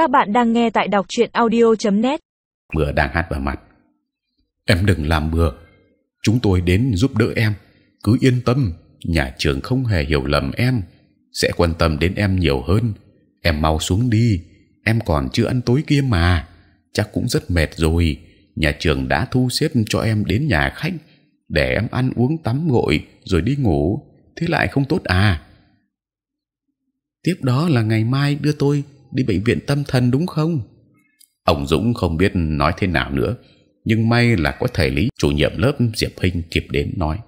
Các bạn đang nghe tại đọc truyện audio.net. bừa đang hát vào mặt. Em đừng làm bừa. Chúng tôi đến giúp đỡ em. Cứ yên tâm. Nhà trường không hề hiểu lầm em. Sẽ quan tâm đến em nhiều hơn. Em mau xuống đi. Em còn chưa ăn tối kia mà. Chắc cũng rất mệt rồi. Nhà trường đã thu xếp cho em đến nhà khách để em ăn uống tắm gội, rồi đi ngủ. Thế lại không tốt à? Tiếp đó là ngày mai đưa tôi đi bệnh viện tâm thần đúng không? Ông Dũng không biết nói thế nào nữa, nhưng may là có thầy lý chủ nhiệm lớp Diệp Hinh kịp đến nói: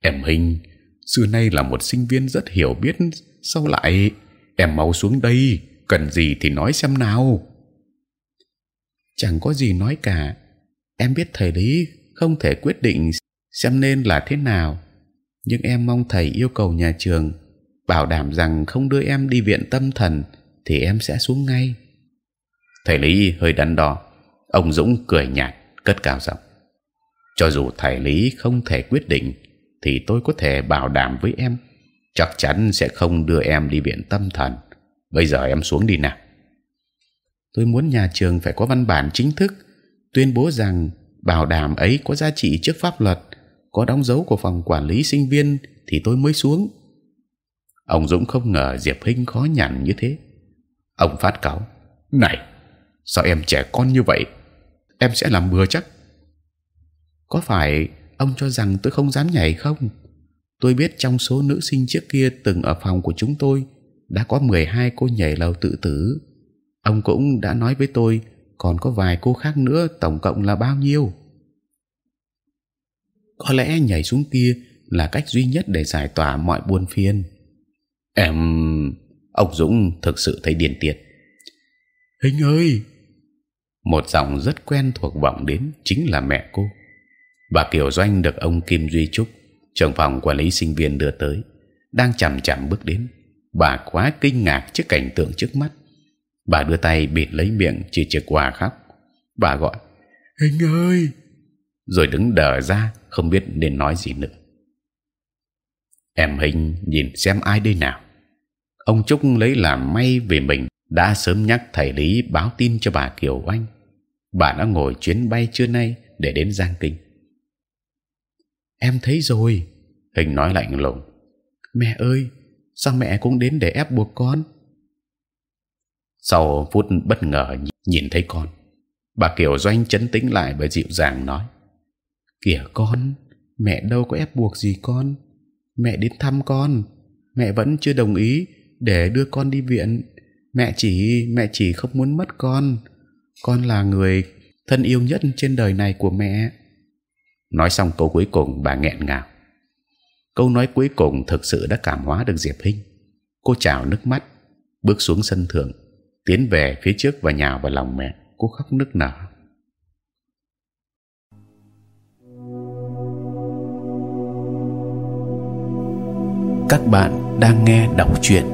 em Hinh xưa nay là một sinh viên rất hiểu biết, sao lại em mau xuống đây, cần gì thì nói xem nào. Chẳng có gì nói cả, em biết thầy lý không thể quyết định xem nên là thế nào, nhưng em mong thầy yêu cầu nhà trường bảo đảm rằng không đưa em đi viện tâm thần thì em sẽ xuống ngay. Thầy Lý hơi đắn đo, ông Dũng cười nhạt, cất cao giọng: cho dù thầy Lý không thể quyết định, thì tôi có thể bảo đảm với em, chắc chắn sẽ không đưa em đi viện tâm thần. Bây giờ em xuống đi nào. Tôi muốn nhà trường phải có văn bản chính thức tuyên bố rằng bảo đảm ấy có giá trị trước pháp luật, có đóng dấu của phòng quản lý sinh viên thì tôi mới xuống. Ông Dũng không ngờ Diệp Hinh khó nhằn như thế ông phát cáo, này, sao em trẻ con như vậy? Em sẽ làm bừa chắc. Có phải ông cho rằng tôi không dám nhảy không? Tôi biết trong số nữ sinh trước kia từng ở phòng của chúng tôi đã có 12 cô nhảy lầu tự tử. Ông cũng đã nói với tôi còn có vài cô khác nữa tổng cộng là bao nhiêu? Có lẽ nhảy xuống kia là cách duy nhất để giải tỏa mọi buồn phiền. Em ông Dũng thực sự thấy điên tiết. Hình ơi, một giọng rất quen thuộc vọng đến chính là mẹ cô. Bà Kiều Doanh được ông Kim Duy Trúc, trưởng phòng quản lý sinh viên đưa tới, đang chậm chậm bước đến. Bà quá kinh ngạc trước cảnh tượng trước mắt. Bà đưa tay bịt lấy miệng, chỉ chìa quà khóc. Bà gọi, Hình ơi, rồi đứng đờ ra, không biết nên nói gì nữa. Em Hình nhìn xem ai đây nào ông Trúc lấy làm may vì mình đã sớm nhắc thầy lý báo tin cho bà Kiều Oanh. Bà đã ngồi chuyến bay trưa nay để đến Giang Kinh. Em thấy rồi, hình nói lạnh lùng. Mẹ ơi, sao mẹ cũng đến để ép buộc con? Sau phút bất ngờ nhìn thấy con, bà Kiều Doanh chấn tĩnh lại và dịu dàng nói: kìa con, mẹ đâu có ép buộc gì con. Mẹ đến thăm con, mẹ vẫn chưa đồng ý để đưa con đi viện. Mẹ chỉ mẹ chỉ không muốn mất con. Con là người thân yêu nhất trên đời này của mẹ. Nói xong câu cuối cùng bà nghẹn ngào. Câu nói cuối cùng thực sự đã cảm hóa được diệp hinh. Cô trào nước mắt bước xuống sân thượng tiến về phía trước và nhào vào lòng mẹ. Cô khóc nức nở. Các bạn đang nghe đọc truyện